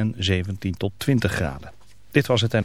en 17 tot 20 graden. Dit was het en...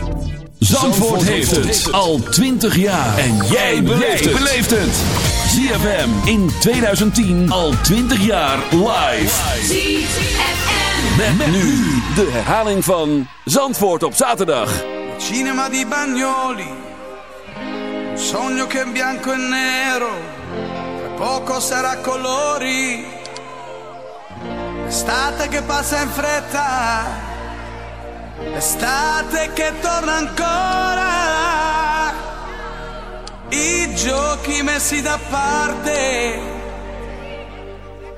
Zandvoort heeft het al 20 jaar. En jij beleeft het. ZFM in 2010 al 20 jaar live. ZFM. Met, met nu de herhaling van Zandvoort op zaterdag. Cinema di Bagnoli, un sogno che bianco e nero, tra poco sarà colori, estate che passa in fretta, estate che torna ancora, i giochi messi da parte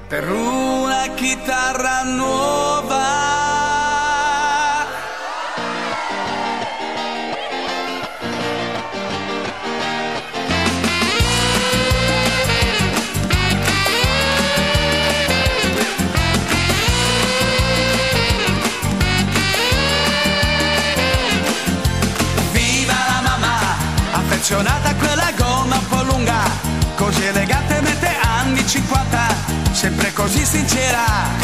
per una chitarra nuova. Sempre così sincera.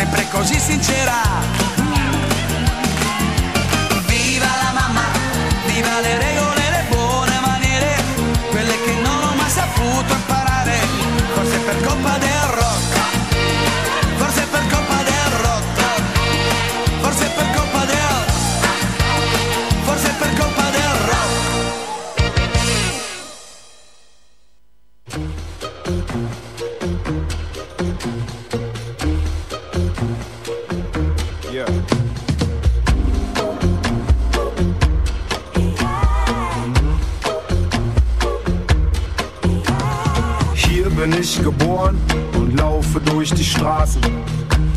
Sempre così sincera. Viva la mamma, viva le regole le buone maniere, quelle che non ho mai saputo imparare, forse per colpa del rock, forse per colpa del rock, forse per colpa del, forse per colpa del rock.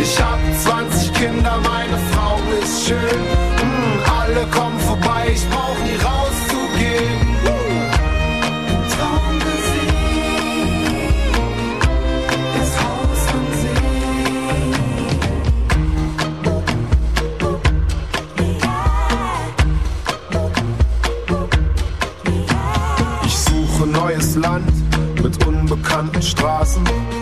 Ich hab 20 Kinder, meine Frau ist schön. Mm, Alle kommen vorbei, ich brauch nie rauszugehen. Traummusik, das Haus am Ich suche neues Land mit unbekannten Straßen.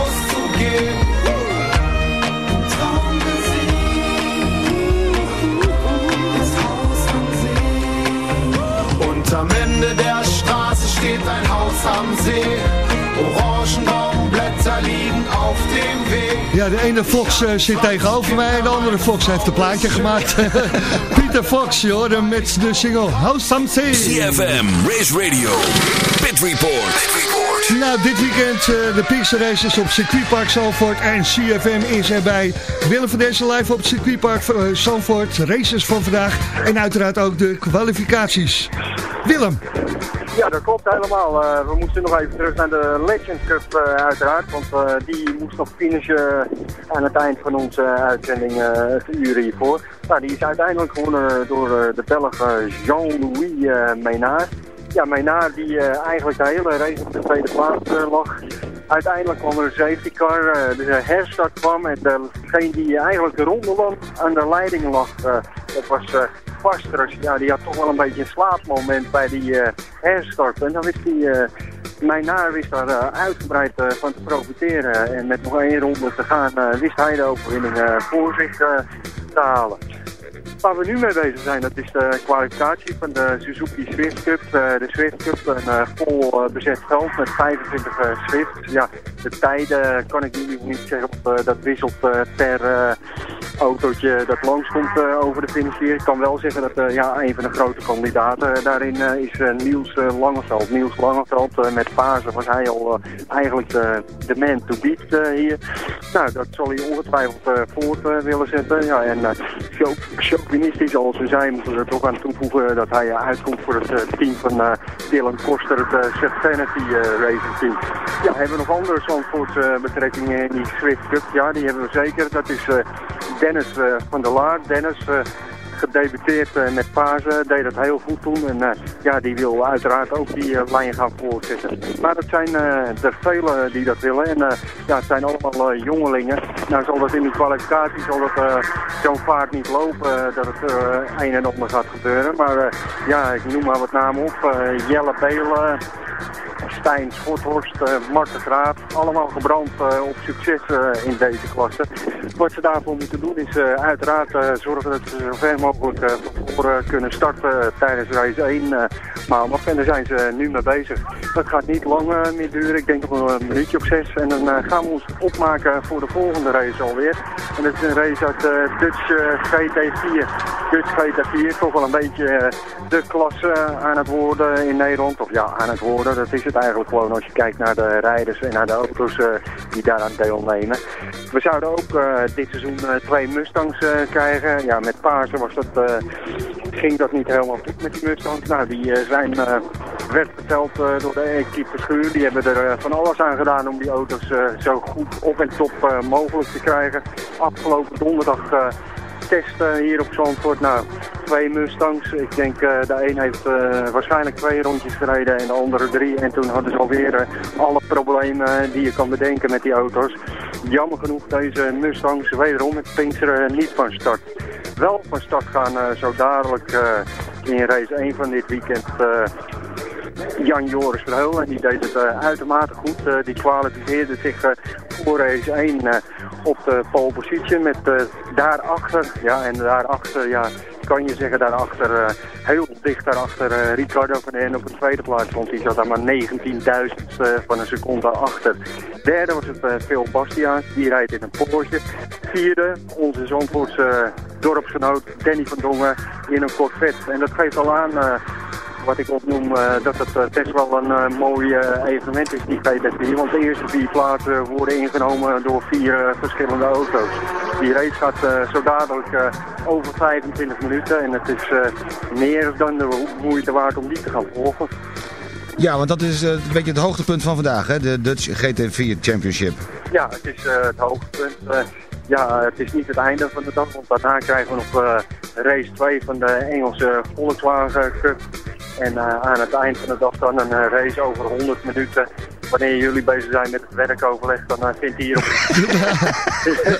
Am See. Und am Ende der Straße steht ein Haus am See. Orangenbaumblätter liegen auf dem Weg. Ja, de ene Fox eh, zit tegenover mij en de andere Fox heeft een plaatje gemaakt. Pieter Fox, hem met de single House Some. CFM, Race Radio, Pit Report. Nou, dit weekend eh, de Pinkster Races op circuitpark Zalvoort en CFM is erbij. Willem van deze live op circuitpark uh, Zalvoort, races van vandaag en uiteraard ook de kwalificaties. Willem. Ja, dat klopt helemaal. Uh, we moesten nog even terug naar de Legend Cup uiteraard, want die moest nog finishen aan het eind van onze uitzending het uren hiervoor. Nou, die is uiteindelijk gewonnen door de Belg Jean-Louis Menaar. Ja, Menaar die eigenlijk de hele race op de tweede plaats lag. Uiteindelijk kwam er een safety car, de herstart kwam en degene die eigenlijk de ronde aan de leiding lag, dat was Vastrus, ja, die had toch wel een beetje een slaapmoment bij die uh, herstart. En dan wist hij, uh, mijn naar wist daar uh, uitgebreid van te profiteren. En met nog één ronde te gaan, wist hij de overwinning voor zich te halen. Waar we nu mee bezig zijn, dat is de kwalificatie van de Suzuki Swift Cup. de Swift Cup, een vol bezet veld met 25 Swifts. Ja, de tijden kan ik nu niet zeggen, dat wisselt per autootje dat langskomt over de finish. Ik kan wel zeggen dat ja, een van de grote kandidaten daarin is Niels Langeveld. Niels Langeveld met Pasen was hij al eigenlijk de, man to beat hier. Nou, dat zal hij ongetwijfeld voort willen zetten. Ja, en chauvinistisch als we zijn, moeten we er toch aan toevoegen dat hij uitkomt voor het team van Dylan Koster, het Xfinity Racing Team. Ja, hebben we nog andere Zandvoortse betrekkingen in die Swift Cup? Ja, die hebben we zeker. Dat is Dennis uh, van der Laar. Dennis uh, gedebuteerd uh, met Pazen, deed dat heel goed toen. En ja, die wil uiteraard ook die lijn gaan voortzetten. Maar dat zijn er velen die dat willen. En ja, het zijn allemaal jongelingen. Nou zal dat in die kwalificatie zal dat zo'n vaart niet lopen dat het een en ander gaat gebeuren. Maar ja, ik noem maar wat namen op. Jelle Belen. Stijn Schothorst, uh, Marten Graaf, allemaal gebrand op succes in deze klasse. Wat ze daarvoor moeten doen is uiteraard zorgen dat ze zo ver mogelijk van voren kunnen starten tijdens race 1 maandag. En daar zijn ze nu mee bezig. Dat gaat niet lang meer duren, ik denk nog een minuutje op zes. En dan gaan we ons opmaken voor de volgende race alweer. En dat is een race uit Dutch GT4. Dutch GT4, toch wel een beetje de klasse aan het worden in Nederland. Of ja, aan het worden, dat is het eigenlijk gewoon als je kijkt naar de rijders en naar de auto's die daaraan deelnemen. We zouden ook dit seizoen twee Mustangs krijgen. Ja, met Paarsen was dat, ging dat niet helemaal goed met die Mustangs. Nou, die zijn, werd verteld door de equipe Schuur. Die hebben er van alles aan gedaan om die auto's zo goed op en top mogelijk te krijgen. Afgelopen donderdag testen hier op Zandvoort. Nou, twee Mustangs. Ik denk de een heeft waarschijnlijk twee rondjes gereden en de andere drie. En toen hadden ze alweer uh, alle problemen die je kan bedenken met die auto's. Jammer genoeg deze Mustangs wederom met Pinksteren niet van start. Wel van start gaan zo dadelijk in race 1 van dit weekend Jan Joris Verheugen. En die deed het uitermate goed. die kwalificeerde zich voor race 1 op de pole position met daarachter, ja en daarachter, ja kan je zeggen daarachter, uh, heel dicht daarachter uh, Ricardo van den op de tweede plaats stond. Die zat daar maar 19.000 uh, van een seconde achter. Derde was het Phil Bastiaans, die rijdt in een Porsche. Vierde, onze Zandvoortse dorpsgenoot Danny van Dongen in een Corvette. En dat geeft al aan wat ik opnoem, uh, dat het uh, best wel een uh, mooi evenement is, die GT4. Want de eerste vier plaatsen worden ingenomen door vier verschillende auto's. Die race gaat zo dadelijk over 25 minuten en het is meer dan de moeite waard om die te gaan volgen. Ja, want dat is een beetje het hoogtepunt van vandaag, hè? de Dutch GT4 Championship. Ja, het is het hoogtepunt. ja, het is niet het einde van de dag, want daarna krijgen we nog race 2 van de Engelse Volkswagen Cup. En uh, aan het eind van de dag dan een uh, race over 100 minuten. Wanneer jullie bezig zijn met het werkoverleg, dan uh, vindt hier op...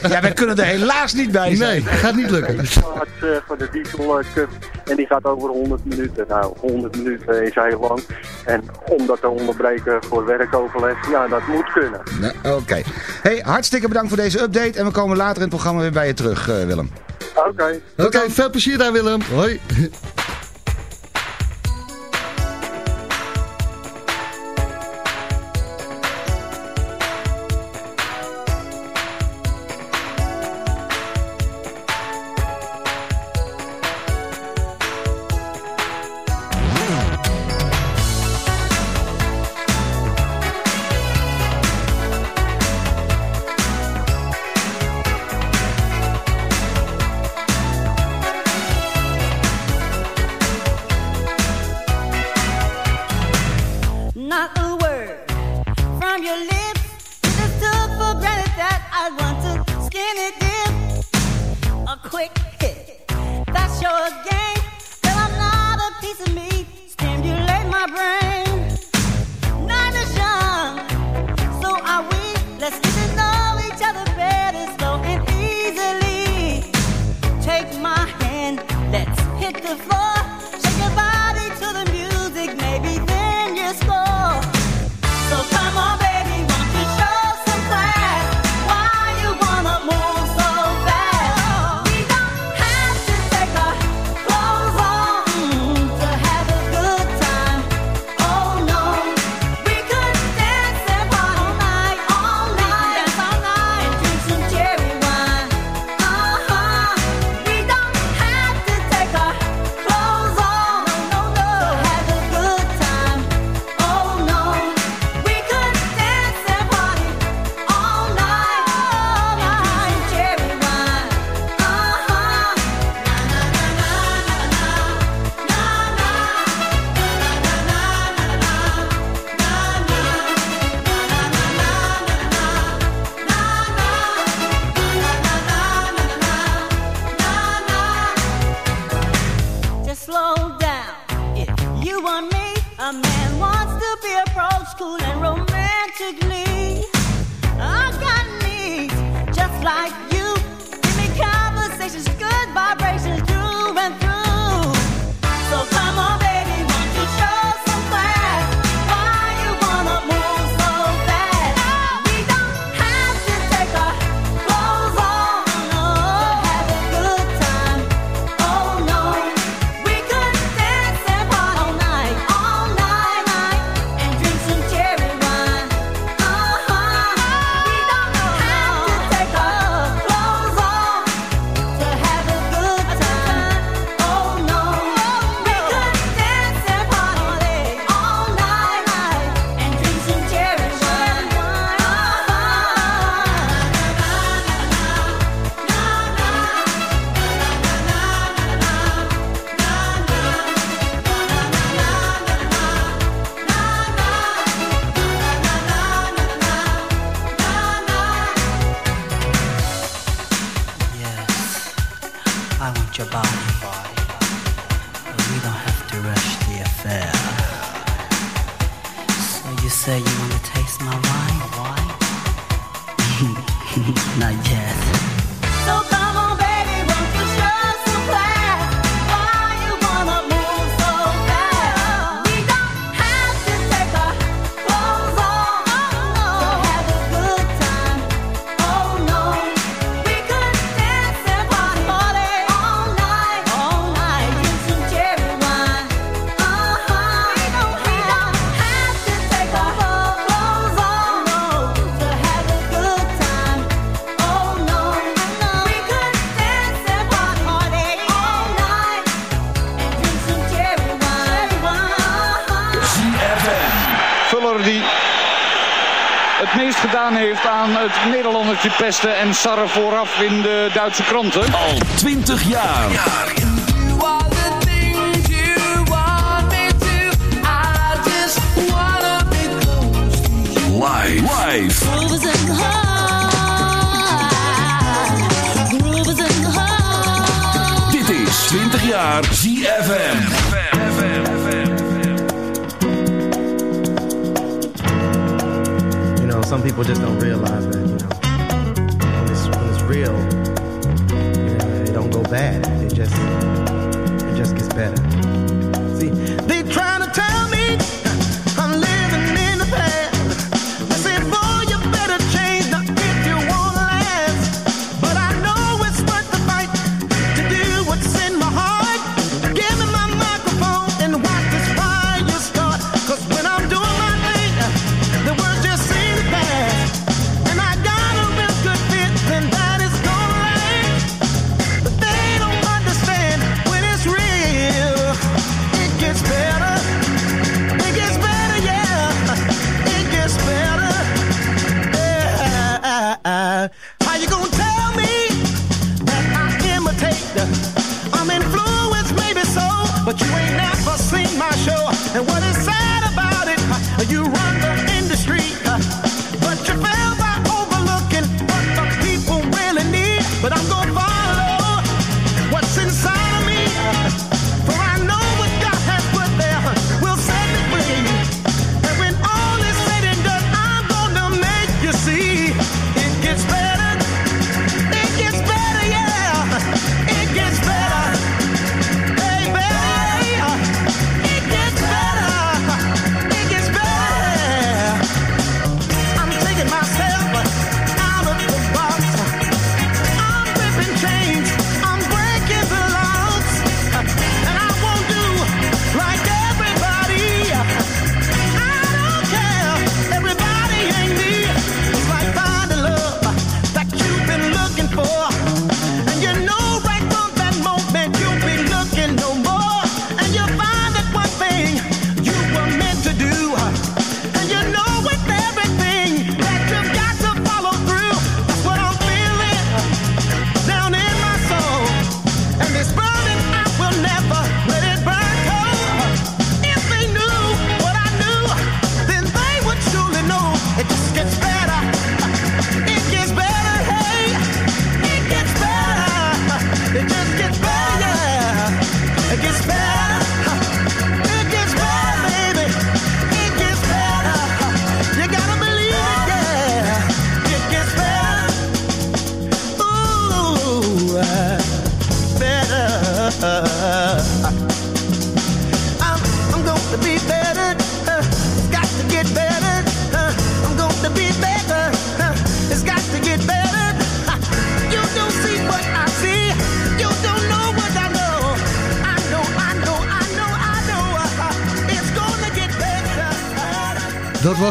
ja, wij kunnen er helaas niet bij zijn. Nee, gaat niet lukken. Het voor de Diesel Cup. En die gaat over 100 minuten. Nou, 100 minuten is heel lang. En om dat te onderbreken voor werkoverleg, ja, dat moet kunnen. Nee, Oké. Hey, hartstikke bedankt voor deze update. En we komen later in het programma weer bij je terug, Willem. Oké. Oké, okay, veel plezier daar, Willem. Hoi. Nederlandertje pesten en sarren vooraf in de Duitse kranten. Al 20 jaar. Live. Live. Dit is 20 jaar ZFM. You know, some people just don't realize that, bad. It just, it just gets better.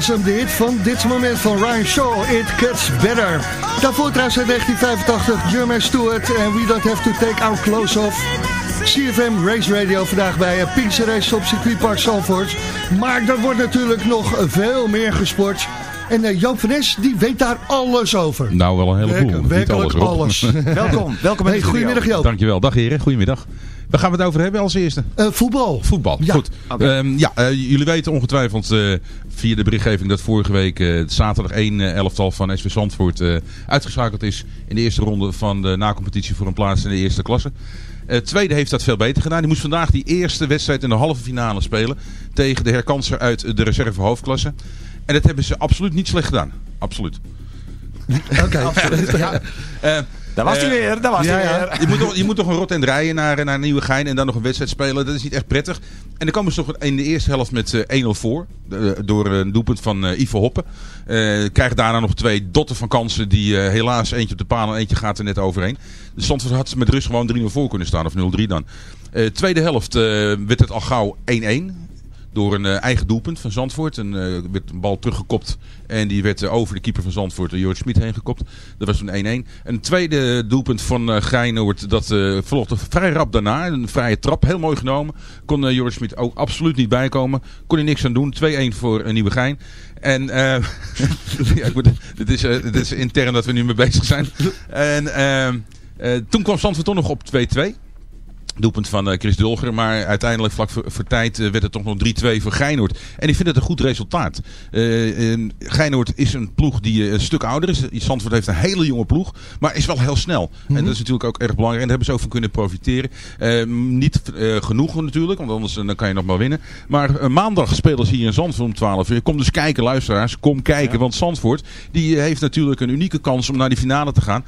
Was hem, de hit van dit moment van Ryan Shaw, It Gets Better. Daarvoor trouwens in 1985, Jermaine Stewart en We Don't Have To Take Our Clothes Off. CFM Race Radio vandaag bij uh, Pinkster Race op circuitpark Zandvoort. Maar er wordt natuurlijk nog veel meer gesport. En uh, Joop van Es, die weet daar alles over. Nou, wel een heleboel. Werk- werkelijk alles. welkom, welkom in Hey, goedemiddag Joop. Dankjewel. Dag heren, goedemiddag. Waar gaan we het over hebben als eerste? Eh, voetbal. Voetbal, Ja. goed. Ehm, ja, eh, jullie weten ongetwijfeld eh, via de berichtgeving dat vorige week eh, zaterdag 1 eh, elftal van SV Zandvoort eh, uitgeschakeld is in de eerste ronde van de nacompetitie voor een plaats in de eerste klasse. Het tweede heeft dat veel beter gedaan. Die moest vandaag die eerste wedstrijd in de halve finale spelen tegen de herkanser uit de reserve hoofdklasse. En dat hebben ze absoluut niet slecht gedaan. Absoluut. Oké. Ja. Daar was hij eh, weer, daar was ja, hij ja. weer. je, moet toch, je moet toch een rot en rijden naar, naar Nieuwegein en dan nog een wedstrijd spelen. Dat is niet echt prettig. En dan komen ze toch in de eerste helft met eh, 1-0 voor. eh, door een doelpunt van Ivo Hoppen. Krijgt daarna nog twee dotten van kansen. Die helaas eentje op de paal en eentje gaat er net overheen. De Zandvoort had ze met rust gewoon 3-0 voor kunnen staan. Of 0-3 dan. Tweede helft werd het al gauw 1-1. door een eigen doelpunt van Zandvoort. En eh, werd een bal teruggekopt en die werd eh, over de keeper van Zandvoort, Jorrit Smit, heen gekopt. Dat was toen 1-1. En het tweede doelpunt van uh, Geinoord, dat uh, volgde vrij rap daarna. Een vrije trap, heel mooi genomen. Kon uh, Smit ook absoluut niet bijkomen. Kon hij niks aan doen. 2-1 voor een nieuwe Gein. En ja, ik moet, dit, is, dit is intern dat we nu mee bezig zijn. En toen kwam Zandvoort toch nog op 2-2 doelpunt van uh, Chris Dulger. Maar uiteindelijk vlak voor, voor tijd uh, werd het toch nog 3-2 voor Geinoord. En ik vind het een goed resultaat. Uh, Geinoord is een ploeg die een stuk ouder is. Zandvoort heeft een hele jonge ploeg. Maar is wel heel snel. Mm -hmm. En dat is natuurlijk ook erg belangrijk. En daar hebben ze ook van kunnen profiteren. niet genoeg natuurlijk. Want anders dan kan je nog maar winnen. Maar maandag spelen ze hier in Zandvoort om 12 uur. Kom dus kijken luisteraars. Kom kijken. Ja. Want Zandvoort die heeft natuurlijk een unieke kans om naar die finale te gaan.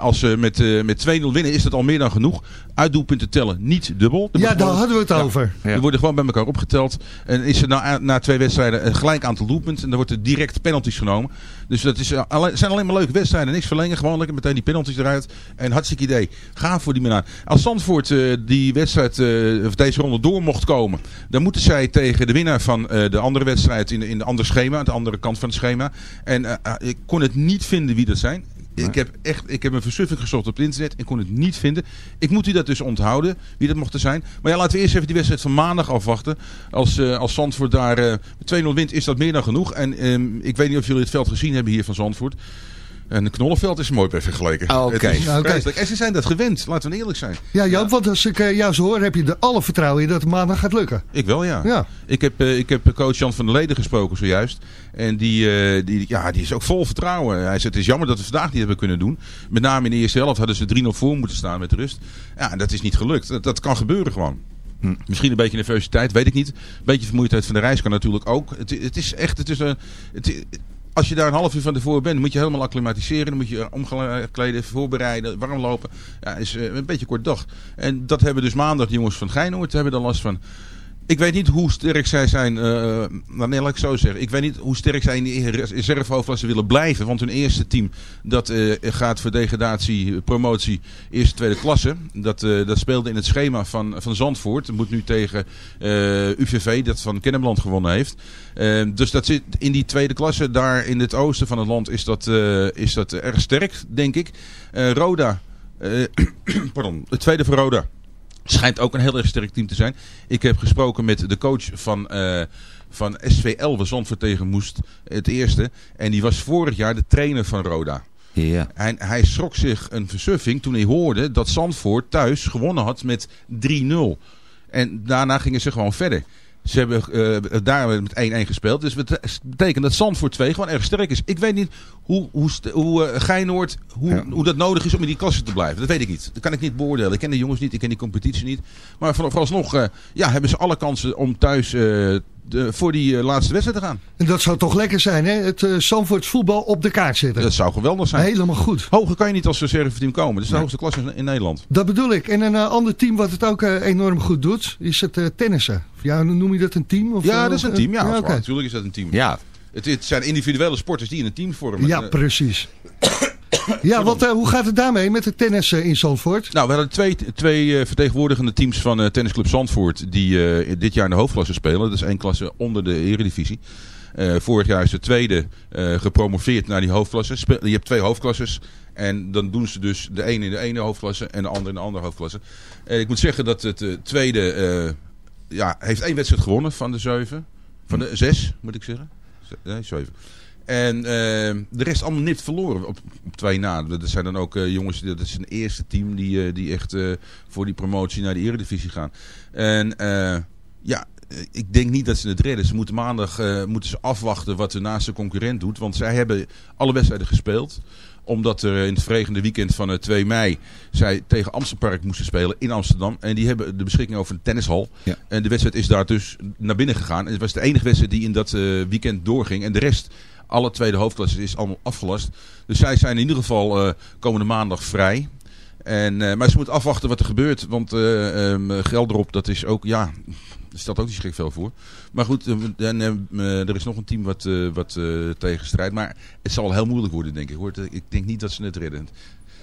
als ze met, met 2-0 winnen is dat al meer dan genoeg. Uitdoelpunten tellen niet dubbel. Er ja, daar hadden we het ja, over. Ja. Die worden gewoon bij elkaar opgeteld. En is er na, na twee wedstrijden een gelijk aantal doelpunten. En dan wordt er direct penalties genomen. Dus dat is, alle, zijn alleen maar leuke wedstrijden. Niks verlengen. Gewoon lekker meteen die penalties eruit. En hartstikke idee. Ga voor die middag. Als Zandvoort uh, die wedstrijd, uh, of deze ronde door mocht komen. Dan moeten zij tegen de winnaar van uh, de andere wedstrijd in, in de andere schema. Aan de andere kant van het schema. En ik kon het niet vinden wie dat zijn. Ik heb echt, ik heb een versuffing gezocht op het internet en kon het niet vinden. Ik moet u dat dus onthouden, wie dat mocht zijn. Maar ja, laten we eerst even die wedstrijd van maandag afwachten. Als, uh, als Zandvoort daar uh, 2-0 wint, is dat meer dan genoeg. En um, ik weet niet of jullie het veld gezien hebben hier van Zandvoort. En de Knollenveld is mooi bij vergeleken. Oh, Oké. Okay. Okay. En ze zijn dat gewend, laten we eerlijk zijn. Ja, Joop, ja. want als ik uh, jou zo hoor, heb je er alle vertrouwen in dat het maandag gaat lukken. Ik wel, ja. ja. Ik, heb, uh, ik heb coach Jan van der Leden gesproken zojuist. En die, die, ja, die is ook vol vertrouwen. Hij zegt, het is jammer dat we vandaag niet hebben kunnen doen. Met name in de eerste helft hadden ze 3-0 voor moeten staan met rust. Ja, dat is niet gelukt. Dat, dat kan gebeuren gewoon. Hm. Misschien een beetje nervositeit, weet ik niet. Een beetje vermoeidheid van de reis kan natuurlijk ook. Het, het is echt, het is een... Het, als je daar een half uur van tevoren bent, moet je helemaal acclimatiseren. Dan moet je omkleden, voorbereiden, warm lopen. Ja, is uh, een beetje kort dag. En dat hebben dus maandag jongens van Geinoord hebben er last van. Ik weet niet hoe sterk zij zijn, uh, laat ik zo zeggen. Ik weet niet hoe sterk zij in de reservehoofdklasse willen blijven. Want hun eerste team, dat uh, gaat voor degradatie, promotie, eerste, tweede klasse. Dat, uh, dat speelde in het schema van, van Zandvoort. Dat moet nu tegen UVV, dat van Kennemerland gewonnen heeft. dus dat zit in die tweede klasse, daar in het oosten van het land, is dat, is dat erg sterk, denk ik. Roda, pardon, het tweede voor Roda. Schijnt ook een heel erg sterk team te zijn. Ik heb gesproken met de coach van, uh, van SV Elve, Zandvoort tegen Moest, het eerste. En die was vorig jaar de trainer van Roda. Ja. En hij schrok zich een versuffing toen hij hoorde dat Zandvoort thuis gewonnen had met 3-0. En daarna gingen ze gewoon verder. Ze hebben uh, daar met 1-1 gespeeld. Dus dat betekent dat Zandvoort 2 gewoon erg sterk is. Ik weet niet hoe, hoe, hoe uh, Geinoord, hoe, ja. hoe dat nodig is om in die klasse te blijven. Dat weet ik niet. Dat kan ik niet beoordelen. Ik ken de jongens niet, ik ken die competitie niet. Maar vooralsnog uh, ja, hebben ze alle kansen om thuis de, voor die uh, laatste wedstrijd te gaan. En dat zou toch lekker zijn, hè? Het uh, Zandvoorts voetbal op de kaart zetten. Dat zou geweldig zijn. Helemaal goed. Hoger kan je niet als reserveteam komen. Dat is de nee. hoogste klasse in, Nederland. Dat bedoel ik. En een uh, ander team wat het ook enorm goed doet, is het tennissen. Ja, noem je dat een team? Of, ja, dat is een team. Ja, ja okay. natuurlijk is dat een team. Ja. Het, het, zijn individuele sporters die in een team vormen. Ja, precies. Ja, wat, uh, hoe gaat het daarmee met het tennis uh, in Zandvoort? Nou, we hadden twee, twee vertegenwoordigende teams van tennisclub Zandvoort die dit jaar in de hoofdklasse spelen. Dat is één klasse onder de eredivisie. vorig jaar is de tweede gepromoveerd naar die hoofdklasse. Spe je hebt twee hoofdklasses. En dan doen ze dus de ene in de ene hoofdklasse en de andere in de andere hoofdklasse. ik moet zeggen dat het tweede ja, heeft één wedstrijd gewonnen van de zeven. Van de zes, moet ik zeggen. Nee, zeven. En uh, de rest allemaal niet verloren op, op twee na. Dat zijn dan ook uh, jongens, dat is een eerste team die, uh, die echt voor die promotie naar de eredivisie gaan. En ja, ik denk niet dat ze het redden. Ze moeten maandag moeten ze afwachten wat de naaste concurrent doet. Want zij hebben alle wedstrijden gespeeld omdat er in het verregende weekend van 2 mei zij tegen Amsterdam moesten spelen in Amsterdam. En die hebben de beschikking over een tennishal. Ja. En de wedstrijd is daar dus naar binnen gegaan. En het was de enige wedstrijd die in dat weekend doorging. En de rest alle tweede hoofdklasse is allemaal afgelast. Dus zij zijn in ieder geval uh, komende maandag vrij. En, uh, maar ze moeten afwachten wat er gebeurt. Want uh, um, Gelderop, dat is ook, ja, stelt ook niet schrik veel voor. Maar goed, en, er is nog een team wat, wat tegen strijdt. Maar het zal heel moeilijk worden, denk ik. Hoor. Ik denk niet dat ze het redden.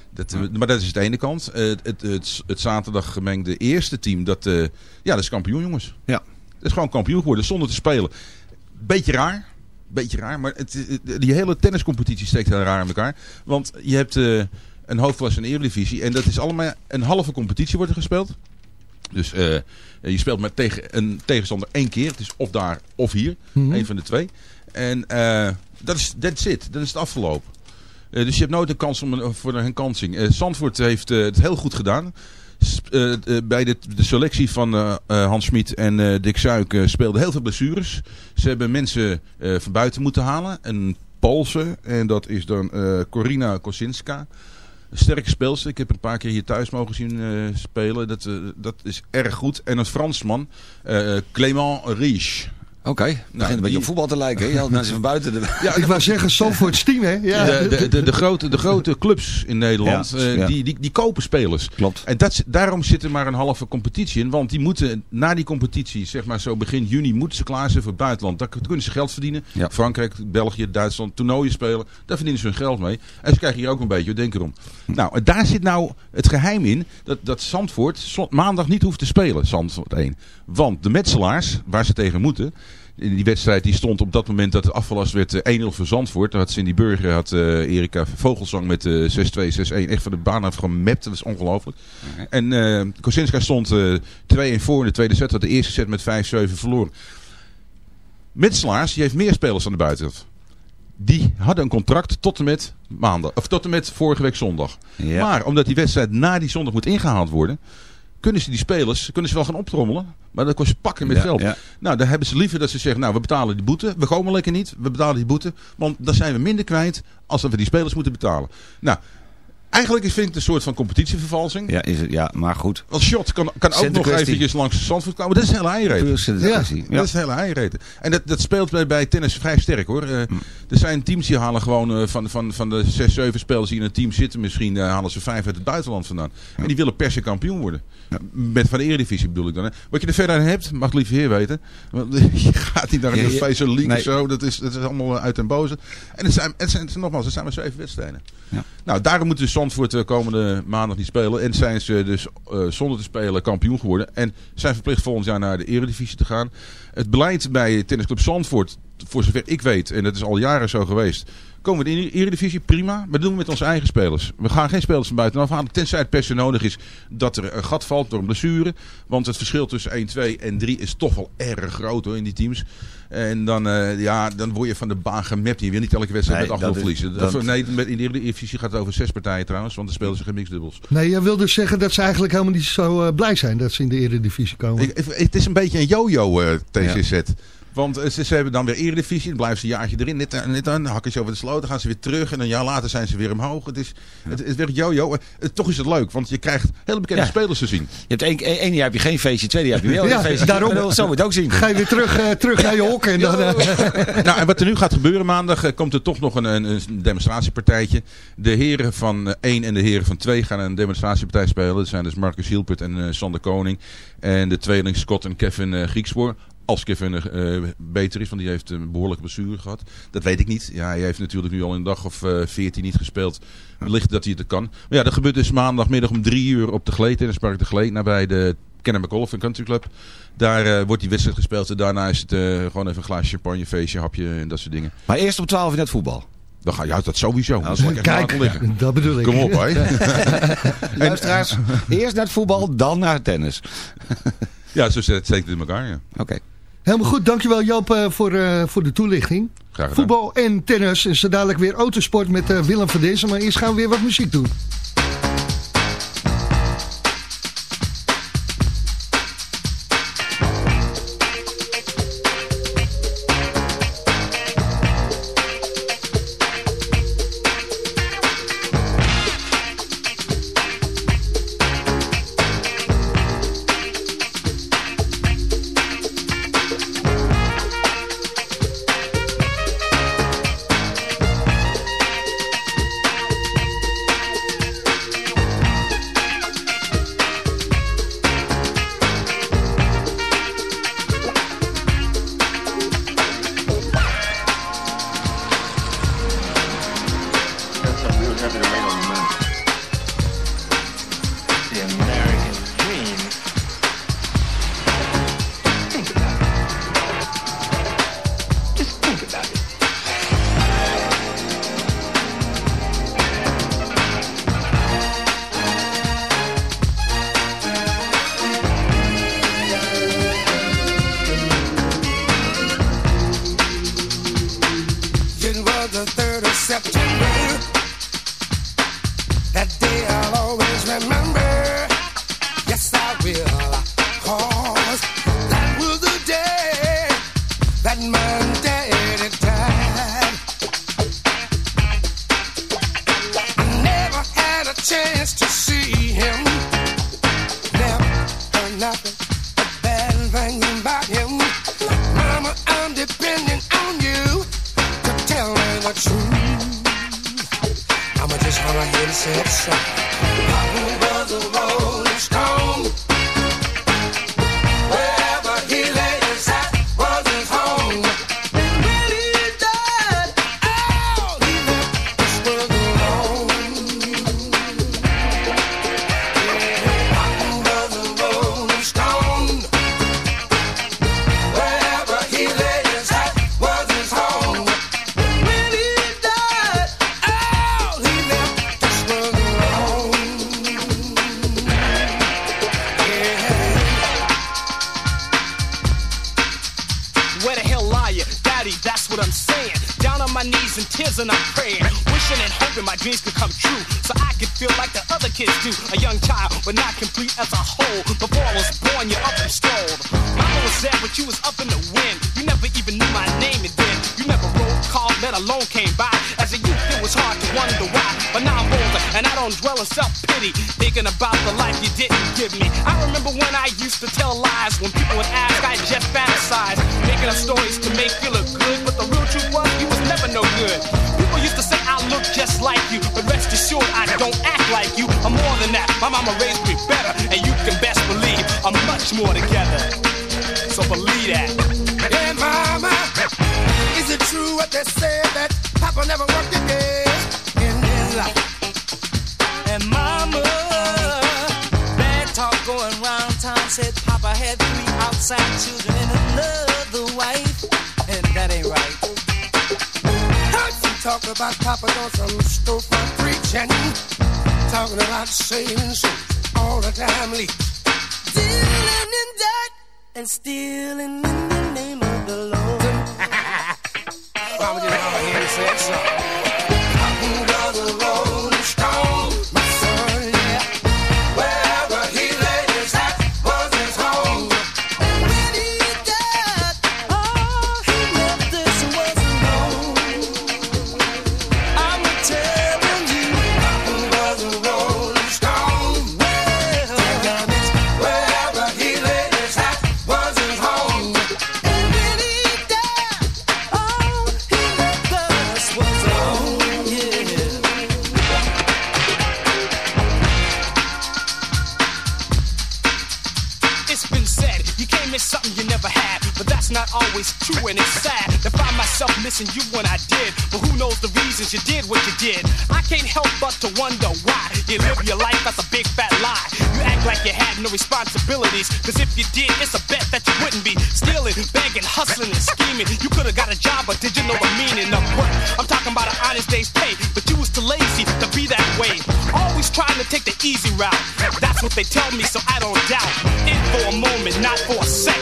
Dat. Maar dat is de ene kant. Het, het, het, het zaterdag gemengde eerste team, dat, ja, dat is kampioen, jongens. Ja. Dat is gewoon kampioen geworden zonder te spelen. Beetje raar. Beetje raar, maar het, die hele tenniscompetitie steekt heel raar in elkaar. Want je hebt eh, een hoofdklasse en een eredivisie. En dat is allemaal een halve competitie wordt er gespeeld. Dus eh, je speelt maar tegen een tegenstander één keer. Het is of daar of hier. Mhm. Een van de twee. En eh, dat is that's it. Dat is het afgelopen. Eh, dus je hebt nooit een kans om een, voor een herkansing. Eh Zandvoort heeft het heel goed gedaan. Bij de, de selectie van Hans Smit en Dick Suik speelden heel veel blessures. Ze hebben mensen van buiten moeten halen. Een Poolse. En dat is dan Corina Kosinska. Sterke speelster. Ik heb een paar keer hier thuis mogen zien eh, spelen. Dat, eh, dat is erg goed. En een Fransman. eh Clément Riche. Oké, begint een beetje die- op voetbal te lijken. hè? Je had mensen van buiten. De... Ja, Ik wou zeggen, Zandvoorts team, hè? Ja. De, de, de, de, grote, de grote clubs in Nederland, Ja, eh, ja. die, die, die kopen spelers. Klopt. En dat, daarom zit er maar een halve competitie in. Want die moeten na die competitie, zeg maar zo begin juni, moeten ze klaar zijn voor het buitenland. Daar kunnen ze geld verdienen. Ja. Frankrijk, België, Duitsland, toernooien spelen. Daar verdienen ze hun geld mee. En ze krijgen hier ook een beetje, denk erom. Nou, en daar zit nou het geheim in. Dat, dat Zandvoort maandag niet hoeft te spelen, Zandvoort 1. Want de metselaars, waar ze tegen moeten... In die wedstrijd die stond op dat moment dat het afgelast werd eh, 1-0 voor Zandvoort. Daar had Cindy Burger, had eh, Erika Vogelsang met eh 6-2, 6-1. Echt van de baan af gemapt. Dat is ongelooflijk. En eh Kosinska stond eh 2-1 voor in de tweede set. Had de eerste set met 5-7 verloren. Mitselaars, die heeft meer spelers aan de buitenkant. Die hadden een contract tot en met maandag. Of tot en met vorige week zondag. Maar omdat die wedstrijd na die zondag moet ingehaald worden. Kunnen ze die spelers kunnen ze wel gaan optrommelen. Maar dat kost pakken met Ja, geld. ja. Nou, dan hebben ze liever dat ze zeggen. Nou, we betalen die boete. We komen lekker niet. We betalen die boete. Want dan zijn we minder kwijt. Als dat we die spelers moeten betalen. Nou, eigenlijk vind ik het een soort van competitievervalsing. Ja, is het, ja, maar goed. Want Shot kan, kan ook nog eventjes langs Zandvoort komen. Dat is een hele centenkwestie. Ja, Ja. dat is een hele eiereten. En dat, dat speelt bij, bij tennis vrij sterk hoor. Eh, Er zijn teams die halen gewoon eh, van, van, van de 6, 7 spelers die in een team zitten. Misschien eh, halen ze vijf uit het buitenland vandaan. En die willen per se kampioen worden. Met van de Eredivisie bedoel ik dan. Hè. Wat je er verder aan hebt, mag het lieve heer weten. Want je gaat niet naar een ja. Europese League Nee. of zo. Dat is, dat is allemaal uit en boze. En het zijn, het zijn, nogmaals, het zijn maar zeven wedstrijden. Ja. Nou, daarom moeten dus Zandvoort de komende maandag niet spelen. En zijn ze dus eh, zonder te spelen kampioen geworden. En zijn verplicht volgend jaar naar de eredivisie te gaan. Het beleid bij tennisclub Zandvoort, voor zover ik weet, en dat is al jaren zo geweest... Komen we in de eredivisie, prima. Maar doen we met onze eigen spelers. We gaan geen spelers van buitenaf halen. Tenzij het per nodig is dat er een gat valt door een blessure. Want het verschil tussen 1, 2 en 3 is toch wel erg groot hoor, in die teams. En dan, eh, ja, dan word je van de baan gemapt. Je wil niet elke wedstrijd Nee, met 8-0 dat is- verliezen. dat- Of, nee, met- in de eredivisie gaat het over zes partijen trouwens. Want dan spelen ze geen mixdubbels. Nee, jij wil dus zeggen dat ze eigenlijk helemaal niet zo eh, blij zijn dat ze in de eredivisie komen. Ik- Het is een beetje een yo-yo eh, TCZ. Want eh, ze, ze hebben dan weer eredivisie, dan blijven ze een jaartje erin. Net, net dan hakken ze over de sloot, dan gaan ze weer terug. En een jaar later zijn ze weer omhoog. Het, is, het, het werkt yo-yo. Eh, toch is het leuk, want je krijgt hele bekende Ja. spelers te zien. Je hebt één, jaar heb je geen feestje, tweede jaar heb je wel Ja, een feestje. daarom. En dan- Zo moet het ook zien. Ga je weer terug, eh, terug naar je hok en dan... eh, nou, en wat er nu gaat gebeuren maandag, eh, komt er toch nog een, een, een demonstratiepartijtje. De heren van 1 en de heren van 2 gaan een demonstratiepartij spelen. Dat zijn dus Marcus Hielpert en eh, Sander Koning. En de tweeling Scott en Kevin eh Griekspoor. Als Kevin eh, beter is, want die heeft een behoorlijke blessure gehad. Dat weet ik niet. Ja, hij heeft natuurlijk nu al een dag of eh, veertien niet gespeeld. Wellicht dat hij het kan. Maar ja, dat gebeurt dus maandagmiddag om drie uur op de Gleed. Tennispark de Gleed, nabij de Kennemer Golf Country Club. Daar eh, wordt die wedstrijd gespeeld. En daarna is het gewoon even een glaasje champagne, feestje, hapje en dat soort dingen. Maar eerst om 12 in het voetbal. Dan ga je uit dat sowieso. Even Kijk, dat bedoel ik. Kom op, hè. Luisteraars, eerst naar het voetbal, dan naar het tennis. Ja, zo zit het in elkaar, ja. Oké. Helemaal goed, dankjewel Joop eh, voor, eh, voor de toelichting. Voetbal en tennis. En zo dadelijk weer autosport met eh, Willem van Dezen. Maar eerst gaan we weer wat muziek doen. A young child, but not complete as a whole. Before I was born, you up and strolled. Mama was there, but you was up in the wind. You never even knew my name and then. You never wrote, called, let alone came by. As a youth, it was hard to wonder why. But now I'm older, and I don't dwell in self-pity. Thinking about the life you didn't give me. I remember when I used to tell lies. When people would ask, I just fantasize. Making up stories to make you look good. But the real truth was, you was never no good. People used to say I look just like you. Assured, I don't act like you. I'm more than that. My mama raised me better. And you can best believe I'm much more together. So believe that. Hey, mama, is it true what they say that Papa never worked a day in his life? And mama, bad talk going round town said Papa had three outside children and another wife, and that ain't right. Talk about Papa doing some storefront preaching, talking about saving souls all the time. Lee. Dealing in debt and stealing in the name of the Lord. Mama just go ahead and say it not always true, and it's sad to find myself missing you when I did. But who knows the reasons you did what you did? I can't help but to wonder why you live your life as a big fat lie. You act like you had no responsibilities, cause if you did, it's a bet that you wouldn't be stealing, begging, hustling, and scheming. You could have got a job, but did you know the meaning of work? I'm talking about an honest day's pay, but you was too lazy to be that way. Always trying to take the easy route. That's what they tell me, so I don't doubt. In for a moment, not for a sec,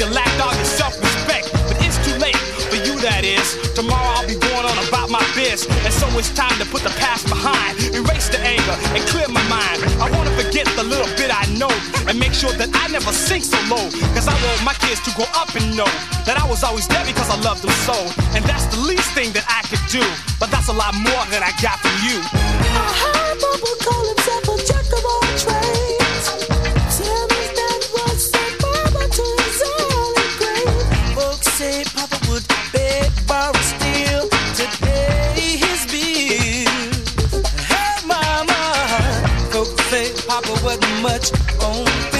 you lacked all your self-respect. But it's too late for you, that is. Tomorrow I'll be going on about my biz, and so it's time to put the past behind, erase the anger, and clear my mind. I wanna forget the little bit I know, and make sure that I never sink so low. Cause I want my kids to grow up and know that I was always there because I loved them so. And that's the least thing that I could do, but that's a lot more than I got from you. I heard Papa call himself much. On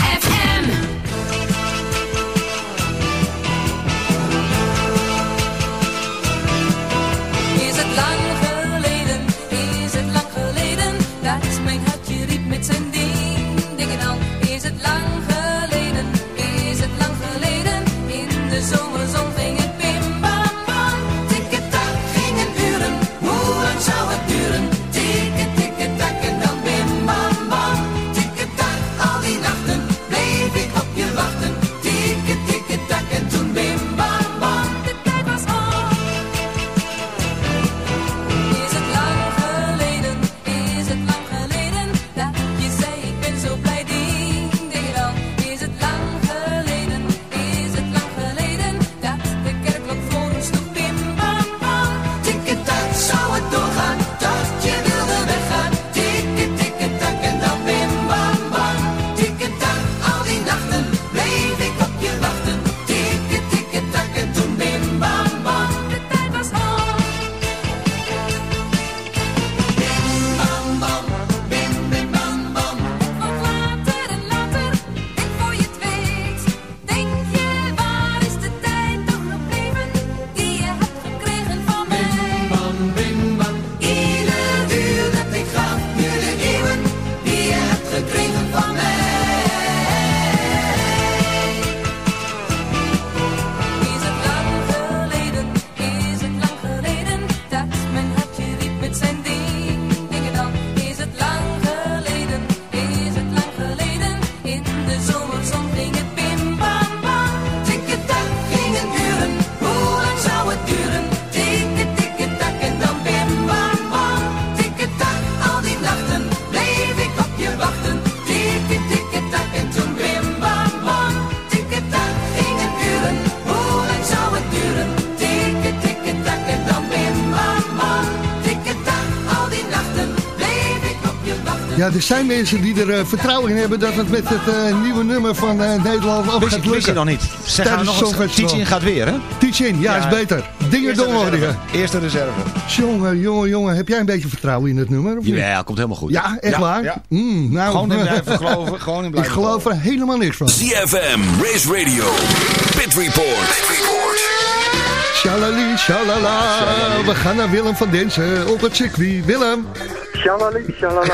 zijn mensen die er eh, vertrouwen in hebben dat het met het eh, nieuwe nummer van eh, Nederland ook Wist, gaat je- wist je lukken. nog niet. Ze gaan Tijdens nog gaat weer, hè? Teach-in, ja, Ja, is beter. Dingen Eerste dom worden. reserve. Eerste reserve. Jongen, jongen, jongen, heb jij een beetje vertrouwen in het nummer? Of niet? Ja, komt helemaal goed. Ja, echt waar? Ja. Mm, nou, Gewoon in blijven geloven. Gewoon in ik blijven geloof er helemaal niks van. ZFM, Race Radio, Pit Report. Shalali, shalala. We gaan naar Willem van Densen op het circuit. Willem. Shalali, shalala.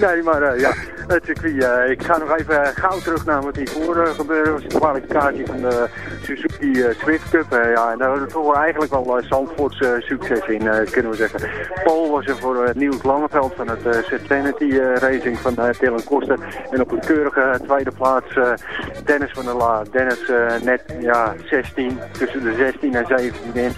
nee, maar eh, ja, het circuit. eh, ik ga nog even eh, gauw terug naar wat hiervoor uh, gebeurde. was de kwalificatie van de Suzuki eh, Swift Cup. eh, ja, daar hadden we eigenlijk wel uh, succes in, kunnen we zeggen. Paul was er voor uh, Niels Langeveld van het eh, Racing van uh, Dylan Koster. En op een keurige tweede plaats Dennis van der La. Dennis net ja, 16, tussen de 16 en 17 in.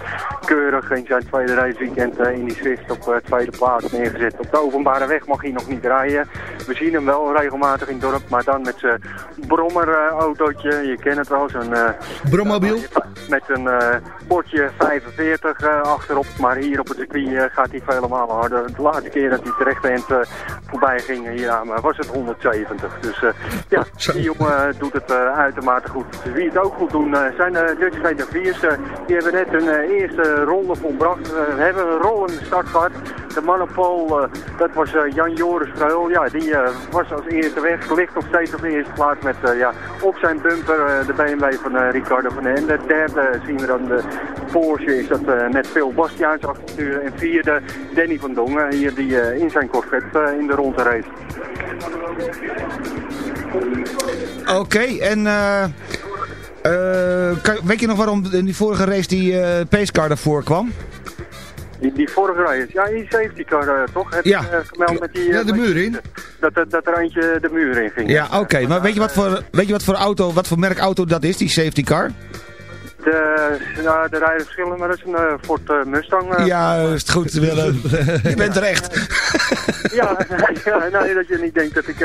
Keurig in zijn tweede raceweekend in die Swift op tweede plaats neergezet. Op de openbare weg mag hij nog niet rijden. We zien hem wel regelmatig in het dorp, maar dan met zijn brommerautootje. je kent het wel, zo'n... eh, Met een eh potje 45 eh, achterop. Maar hier op het circuit eh, gaat hij vele malen harder. De laatste keer dat hij terecht bent voorbij ging hier aan, was het 170. Dus ja, die jongen doet het uitermate goed. Dus wie het ook goed doen zijn de Dutch GT4's. eh, die hebben net hun eerste ronde volbracht. We hebben een rollende start gehad. De mannenpool, eh, dat was Jan Joris Vreul. Ja, die was als eerste weg. Ligt nog steeds op de eerste plaats met ja, op zijn bumper de BMW van Ricardo van den Ende. Derde zien we dan de Porsche is dat eh, met Phil Bastiaans stuur. En vierde Danny van Dongen hier die eh, in zijn Corvette eh, in de ronde race. Oké, en eh, eh, kan- weet je nog waarom in die vorige race die eh pacecar ervoor kwam? Die, die vorige race, ja, die safety car toch? Heb Ja. je, eh, gemeld met die... eh, Ja, de muur in. Dat, dat, dat er eentje de muur in ging. Ja, oké. Maar weet je, wat voor, weet je wat voor auto, wat voor merk auto dat is, die safety car? De, ja, er rijden verschillende, maar dat is een eh, Ford eh, Mustang. eh, Juist, goed Willem. je bent er echt. Ja, ja nee, dat je niet denkt dat ik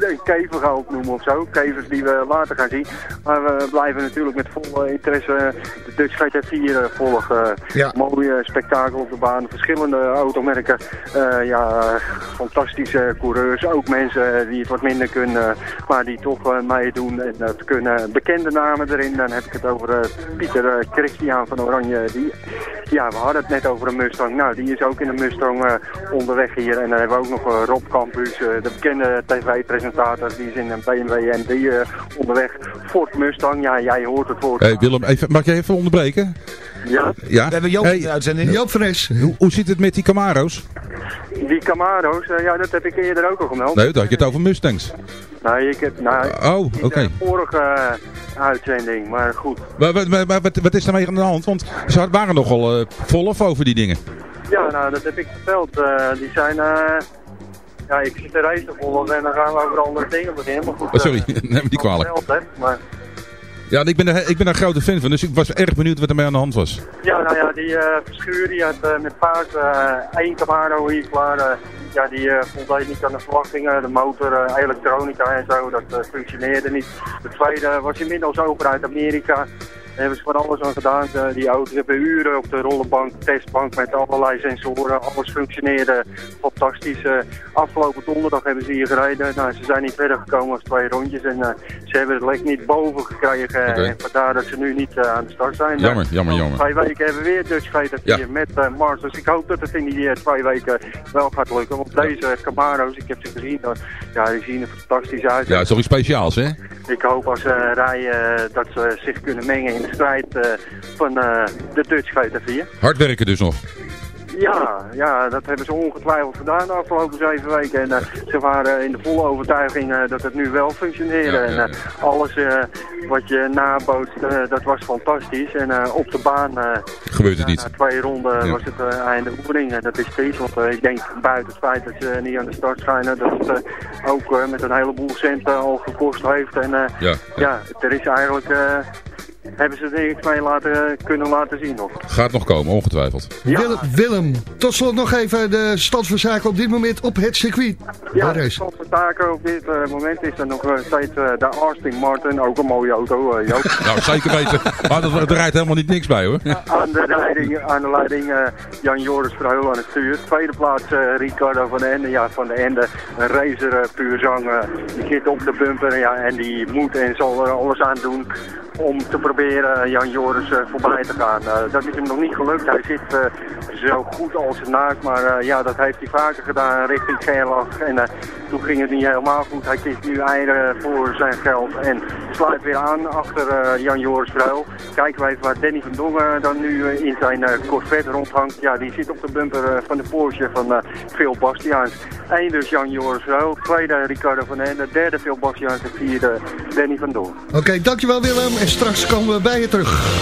een kever ga opnoemen of zo. Kevers die we later gaan zien. Maar we blijven natuurlijk met volle interesse de Dutch GT4 eh, volgen. Ja. Mooie spektakel op de baan. Verschillende automerken. Ja, fantastische coureurs. Ook mensen die het wat minder kunnen, maar die toch meedoen. En dat kunnen bekende namen erin. Dan heb ik het over eh, Pieter eh, Christian van Oranje. Die, ja, we hadden het net over een Mustang. Nou, die is ook in een Mustang eh, onderweg hier. En dan hebben we ook nog Rob Campus, eh, de bekende tv-presentator. Die is in een BMW en die eh, onderweg. Ford Mustang, ja, jij hoort het woord. Hey, Willem, even, mag je even onderbreken? Ja, Ja? We hebben Joop Hey, in de uitzending. Joop Fres. hoe, hoe zit het met die Camaro's? Die Camaro's, eh, ja, dat heb ik eerder ook al gemeld. Nee, dan had je het over Mustangs. Nee, ik heb, nou, Oh, oké. de vorige eh, uitzending, maar goed. Maar, maar, wat, wat is daarmee aan de hand? Want ze waren nogal eh vol of over die dingen. Ja, nou, dat heb ik verteld. Eh, die zijn, eh, ja, ik zit de race te volgen en dan gaan we over andere dingen beginnen. Maar goed, Oh, sorry, eh, neem me niet kwalijk. verteld, hè, maar, Ja, ik ben, er, ik ben een grote fan van, dus ik was erg benieuwd wat er mee aan de hand was. ja, nou ja, die eh verschuur die had eh, met paard eh één Camaro hier klaar. ja, die voldeed niet aan de verwachtingen. De motor, elektronica en zo, dat functioneerde niet. De tweede was inmiddels over uit Amerika. Daar hebben ze van alles aan gedaan. De- die auto's hebben uren op de rollenbank, testbank met allerlei sensoren. Alles functioneerde fantastisch. Eh, afgelopen donderdag hebben ze hier gereden. Nou, ze zijn niet verder gekomen als twee rondjes. En eh, ze hebben het lek niet boven gekregen. En vandaar dat ze nu niet eh, aan de start zijn. Jammer, jammer, jammer. Twee weken hebben we weer Dutch GT4 Ja. met Mars. Dus ik hoop dat het in die twee weken wel gaat lukken. Want deze Camaro's, ik heb ze gezien, dat, ja, die zien er fantastisch uit. Ja, het is toch iets speciaals, hè? Ik hoop als ze rijden dat ze zich kunnen mengen in de strijd eh, van eh, de Dutch GT4. Hard werken dus nog. Ja, ja, dat hebben ze ongetwijfeld gedaan de afgelopen zeven weken. En eh, ze waren in de volle overtuiging dat het nu wel functioneerde. Ja, ja, ja. En alles wat je nabootst, dat was fantastisch. En op de baan... Gebeurt het niet. Na twee ronden was het einde oefening. En dat is triest, want ik denk buiten het feit dat ze niet aan de start schijnen, dat het ook met een heleboel centen al gekost heeft. En Ja, ja, er is eigenlijk... eh, hebben ze er niks mee laten, kunnen laten zien nog. Gaat nog komen, ongetwijfeld. Willem, Willem, tot slot nog even de stand van zaken op dit moment op het circuit. Ja, Waar de is? stand van taken op dit eh, moment is er nog eh, steeds eh, de Austin Martin, ook een mooie auto, eh, Joop. Nou, zeker weten. Maar er, er rijdt helemaal niet niks bij, hoor. aan de leiding, aan de leiding eh, Jan Joris Verheul aan het stuur. Tweede plaats eh, Ricardo van de Ende. Ja, van de Ende, een racer eh, puur zang. eh, die zit op de bumper ja, en die moet en zal er alles aan doen om te proberen Jan Joris eh, voorbij te gaan. Eh, dat is hem nog niet gelukt. Hij zit eh, zo goed als naakt, maar ja, dat heeft hij vaker gedaan richting Gerlach. En toen ging het niet helemaal goed. Hij kiest nu eieren voor zijn geld en sluit weer aan achter Jan Joris Verheul. Kijken even waar Danny van Dongen dan nu in zijn Corvette rondhangt. Ja, die zit op de bumper van de Porsche van Phil Bastiaans. Eén dus Jan Joris Verheul, tweede Ricardo van Ende, derde Phil Bastiaans en vierde Danny van Dongen. Oké, dankjewel Willem. Straks komen we bij je terug.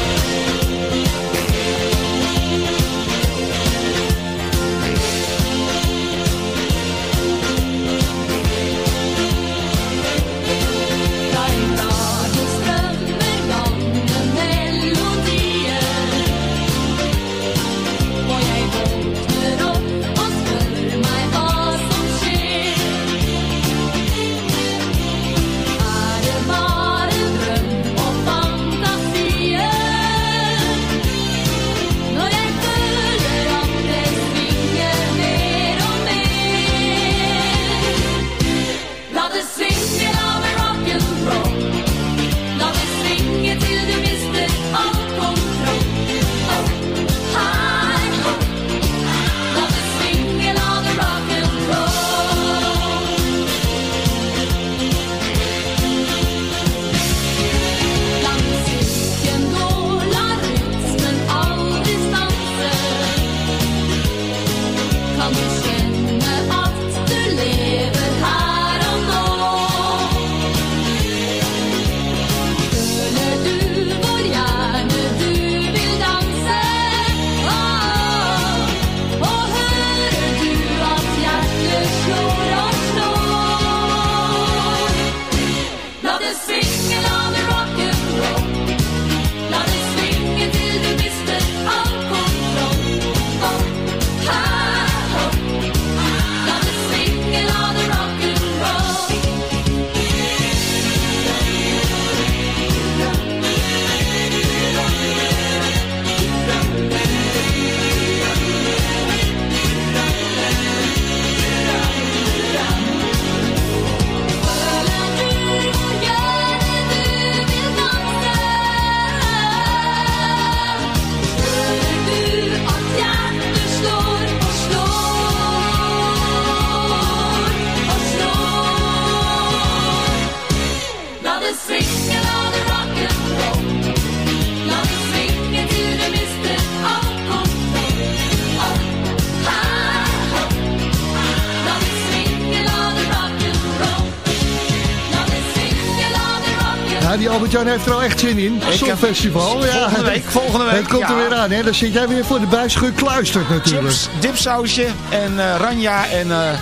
Heeft er al echt zin in. Songfestival. Ja. Volgende week, volgende week, Het komt er weer aan, hè. Dan zit jij weer voor de buis gekluisterd natuurlijk. Chips, dipsausje en eh, ranja en... eh,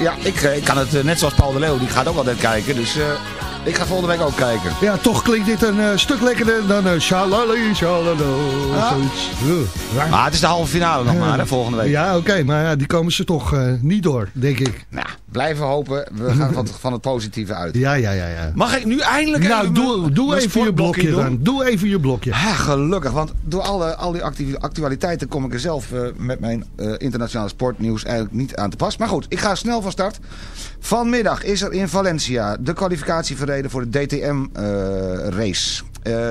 ja, ik, eh, ik kan het net zoals Paul de Leeuw, die gaat ook altijd kijken. Dus ik ga volgende week ook kijken. Ja, toch klinkt dit een stuk lekkerder dan uh, shalali, shalalo. Ugh. Maar het is de halve finale nog maar, hè, volgende week. Ja, oké, maar ja, die komen ze toch niet door, denk ik. Blijven hopen. We gaan van, van het positieve uit. Ja, ja, ja. ja. Mag ik nu eindelijk Nou, even doe, doe even je blokje doen? dan. Doe even je blokje. Ja, gelukkig, want door alle, al die actualiteiten kom ik er zelf eh, met mijn eh, internationale sportnieuws eigenlijk niet aan te pas. Maar goed, ik ga snel van start. Vanmiddag is er in Valencia de kwalificatie verreden voor de DTM-race.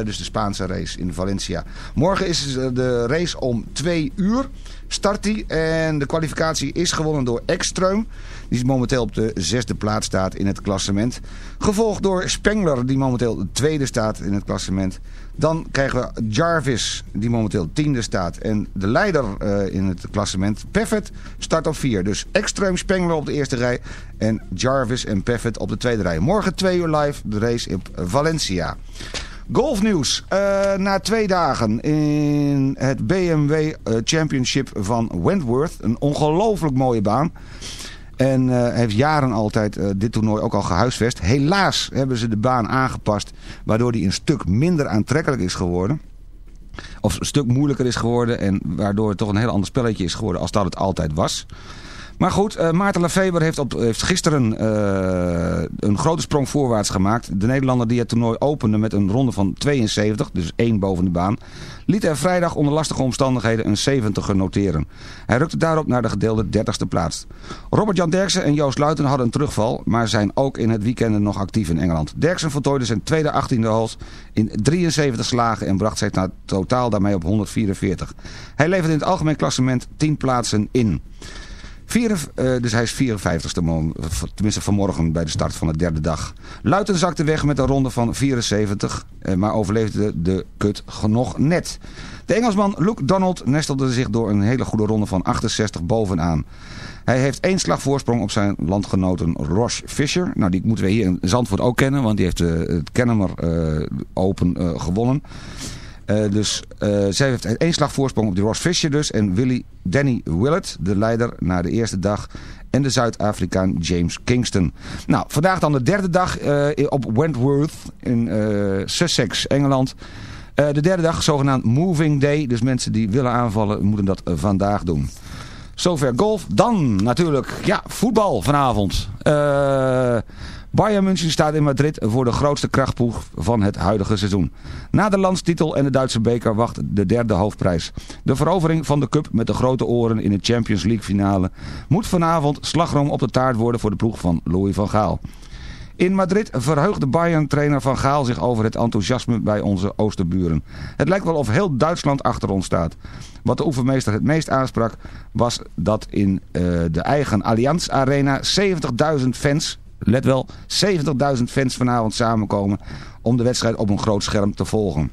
dus de Spaanse race in Valencia. Morgen is eh, de race om twee uur. Start die en de kwalificatie is gewonnen door Ekström. Die momenteel op de zesde plaats staat in het klassement. Gevolgd door Spengler die momenteel de tweede staat in het klassement. Dan krijgen we Jarvis die momenteel tiende staat. En de leider eh, in het klassement, Peffet, start op vier. Dus Ekström, Spengler op de eerste rij. En Jarvis en Peffet op de tweede rij. Morgen twee uur live de race in Valencia. Golfnieuws. Eh, na twee dagen in het BMW eh, Championship van Wentworth. Een ongelooflijk mooie baan. En eh, heeft jaren altijd dit toernooi ook al gehuisvest. Helaas hebben ze de baan aangepast. Waardoor die een stuk minder aantrekkelijk is geworden. Of een stuk moeilijker is geworden. En waardoor het toch een heel ander spelletje is geworden als dat het altijd was. Maar goed, eh, Maarten Lefeber heeft, op, heeft gisteren eh, een grote sprong voorwaarts gemaakt. De Nederlander die het toernooi opende met een ronde van 72, dus één boven de baan, liet er vrijdag onder lastige omstandigheden een 70er noteren. Hij rukte daarop naar de gedeelde 30ste plaats. Robert-Jan Derksen en Joost Luiten hadden een terugval, maar zijn ook in het weekend nog actief in Engeland. Derksen voltooide zijn tweede 18e holes in 73 slagen en bracht zich naar totaal daarmee op 144. Hij leverde in het algemeen klassement 10 plaatsen in. Vier, eh, dus hij is 54ste, mo- v- tenminste vanmorgen bij de start van de derde dag. Luiten zakte weg met een ronde van 74, eh, maar overleefde de kut nog net. De Engelsman Luke Donald nestelde zich door een hele goede ronde van 68 bovenaan. Hij heeft één slag voorsprong op zijn landgenoten Roche Fischer. Nou, die moeten we hier in Zandvoort ook kennen, want die heeft eh, het Kennemer Open gewonnen. Eh, dus eh, zij heeft één slag voorsprong op die Ross Fisher dus. En Willy Danny Willett, de leider na de eerste dag. En de Zuid-Afrikaan James Kingston. Nou, vandaag dan de derde dag eh, op Wentworth in Sussex, Engeland. De derde dag, zogenaamd Moving Day. Dus mensen die willen aanvallen, moeten dat vandaag doen. Zover golf. Dan natuurlijk, ja, voetbal vanavond. Eh... Bayern München staat in Madrid voor de grootste krachtproef van het huidige seizoen. Na de landstitel en de Duitse beker wacht de derde hoofdprijs. De verovering van de cup met de grote oren in de Champions League finale moet vanavond slagroom op de taart worden voor de ploeg van Louis van Gaal. In Madrid verheugde Bayern-trainer Van Gaal zich over het enthousiasme bij onze oosterburen. Het lijkt wel of heel Duitsland achter ons staat. Wat de oefenmeester het meest aansprak was dat in eh, de eigen Allianz Arena 70.000 fans, let wel, 70.000 fans vanavond samenkomen om de wedstrijd op een groot scherm te volgen.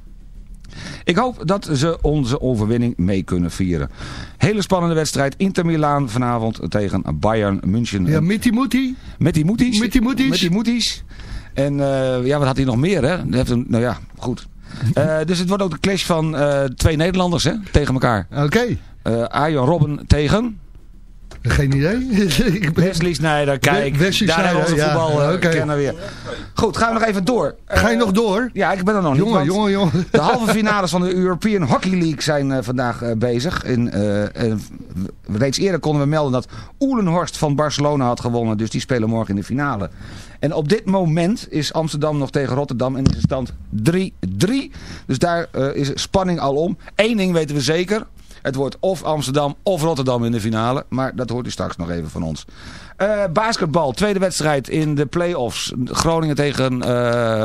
Ik hoop dat ze onze overwinning mee kunnen vieren. Hele spannende wedstrijd. Inter Milaan vanavond tegen Bayern München. Ja, met die moetie. Met die moeties. Met die moeties. Met die moeties. En eh, ja, wat had hij nog meer hè? Hij heeft een, nou ja, goed. Eh, dus het wordt ook de clash van eh, twee Nederlanders hè, tegen elkaar. Oké. Eh Arjen Robben tegen... Geen idee. Wesley Sneijder, kijk. Wesley daar hebben we onze ja, voetbal eh, kennen weer. Goed, gaan we nog even door. Ga je Eh, nog door? Ja, ik ben er nog niet. Jongen, want jongen, jongen. De halve finales van de European Hockey League zijn eh, vandaag bezig. En reeds eerder konden we melden dat Oelenhorst van Barcelona had gewonnen. Dus die spelen morgen in de finale. En op dit moment is Amsterdam nog tegen Rotterdam en is de stand 3-3. Dus daar is spanning al om. Eén ding weten we zeker. Het wordt of Amsterdam of Rotterdam in de finale. Maar dat hoort u straks nog even van ons. Eh, basketbal, tweede wedstrijd in de play-offs. Groningen tegen... eh,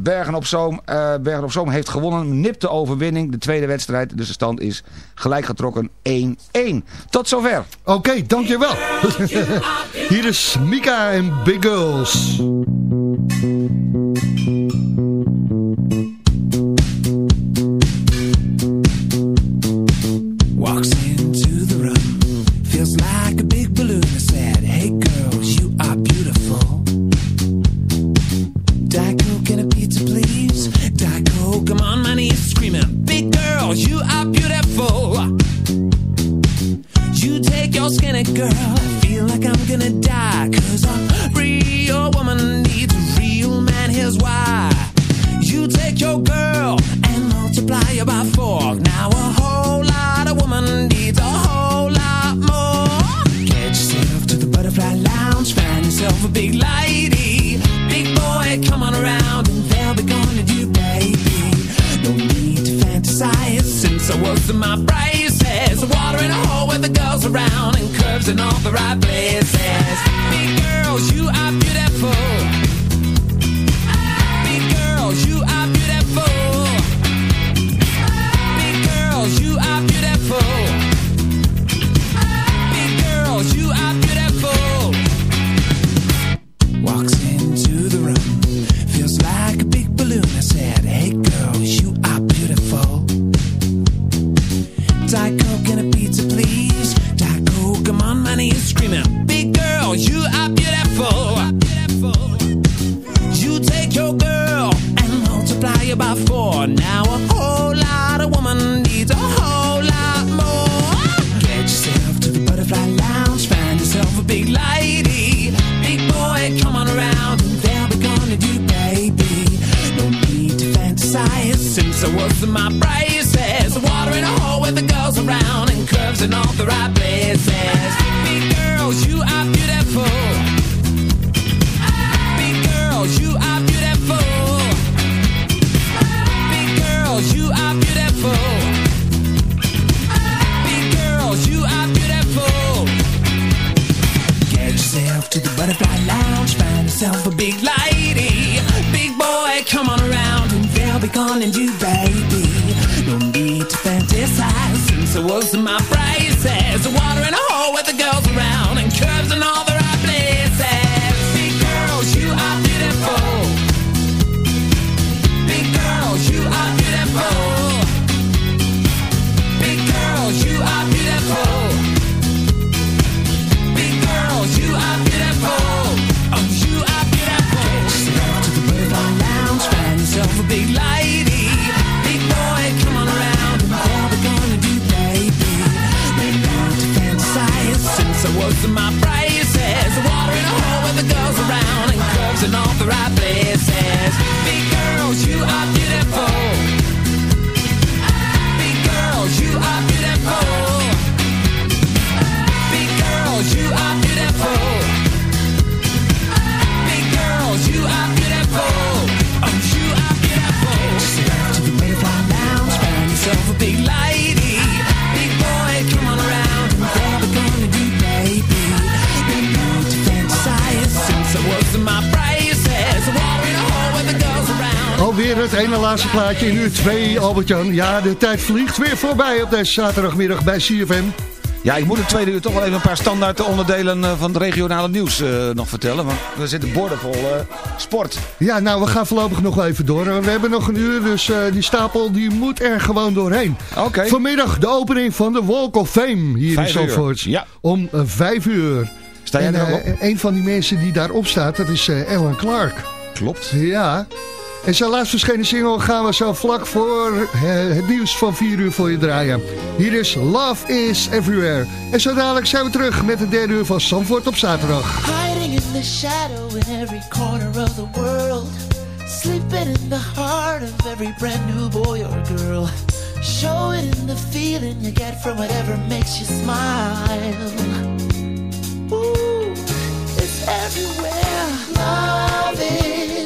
Bergen op Zoom. eh, Bergen op Zoom heeft gewonnen. Nipte overwinning. De tweede wedstrijd. Dus de stand is gelijk getrokken 1-1. Tot zover. Oké, dankjewel. Hier is Mika en Big Girls. het ene laatste plaatje in uur 2, Albertjan. Ja, de tijd vliegt weer voorbij op deze zaterdagmiddag bij CFM. Ja, ik moet het tweede uur toch wel even een paar standaard onderdelen eh, van het regionale nieuws eh, nog vertellen. Want we zitten borden vol eh, sport. Ja, nou, we gaan voorlopig nog even door. We hebben nog een uur, dus die stapel die moet er gewoon doorheen. Oké. Vanmiddag de opening van de Walk of Fame hier vijf in Zandvoort. Ja. Om vijf uur. Sta jij en, Een van die mensen die daarop staat, dat is Ellen Clark. Klopt. Ja. En zijn laatst verschenen single gaan we zo vlak voor eh, het nieuws van 4 uur voor je draaien. Hier is Love is Everywhere. En zo dadelijk zijn we terug met de derde uur van Sanford op zaterdag. Hiding in the shadow in every corner of the world. Sleeping in the heart of every brand new boy or girl. Show it in the feeling you get from whatever makes you smile. Ooh, it's everywhere. Love is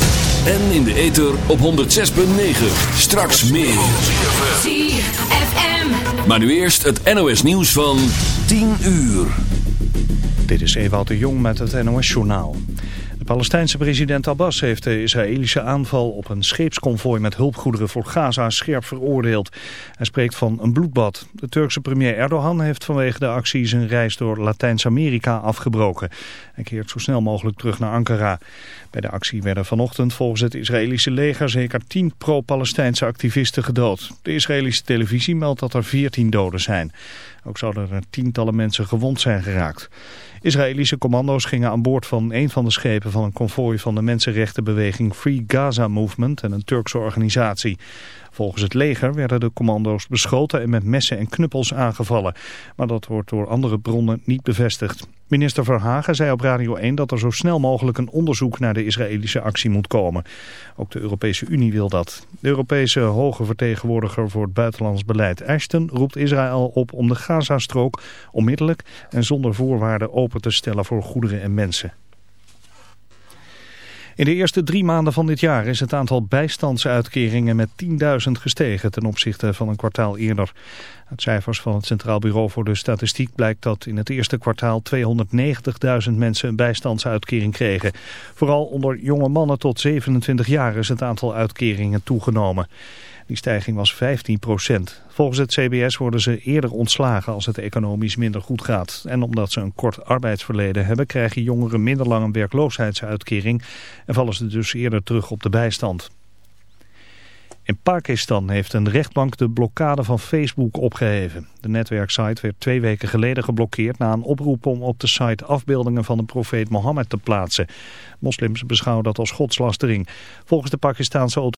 En in de ether op 106.9. Straks meer. ZFM. Maar nu eerst het NOS nieuws van 10 uur. Dit is Ewout de Jong met het NOS-journaal. De Palestijnse president Abbas heeft de Israëlische aanval op een scheepsconvooi met hulpgoederen voor Gaza scherp veroordeeld. Hij spreekt van een bloedbad. De Turkse premier Erdogan heeft vanwege de actie zijn reis door Latijns-Amerika afgebroken. Hij keert zo snel mogelijk terug naar Ankara. Bij de actie werden vanochtend volgens het Israëlische leger zeker 10 pro-Palestijnse activisten gedood. De Israëlische televisie meldt dat er 14 doden zijn. Ook zouden er tientallen mensen gewond zijn geraakt. Israëlische commando's gingen aan boord van een van de schepen van een konvooi van de mensenrechtenbeweging Free Gaza Movement en een Turkse organisatie. Volgens het leger werden de commando's beschoten en met messen en knuppels aangevallen. Maar dat wordt door andere bronnen niet bevestigd. Minister Verhagen zei op Radio 1 dat er zo snel mogelijk een onderzoek naar de Israëlische actie moet komen. Ook de Europese Unie wil dat. De Europese hoge vertegenwoordiger voor het buitenlands beleid Ashton roept Israël op om de Gazastrook onmiddellijk en zonder voorwaarden open te stellen voor goederen en mensen. In de eerste drie maanden van dit jaar is het aantal bijstandsuitkeringen met 10.000 gestegen ten opzichte van een kwartaal eerder. Uit cijfers van het Centraal Bureau voor de Statistiek blijkt dat in het eerste kwartaal 290.000 mensen een bijstandsuitkering kregen. Vooral onder jonge mannen tot 27 jaar is het aantal uitkeringen toegenomen. Die stijging was 15 procent. Volgens het CBS worden ze eerder ontslagen als het economisch minder goed gaat. En omdat ze een kort arbeidsverleden hebben, krijgen jongeren minder lang een werkloosheidsuitkering en vallen ze dus eerder terug op de bijstand. In Pakistan heeft een rechtbank de blokkade van Facebook opgeheven. De netwerksite werd twee weken geleden geblokkeerd na een oproep om op de site afbeeldingen van de profeet Mohammed te plaatsen. Moslims beschouwen dat als godslastering. Volgens de Pakistanse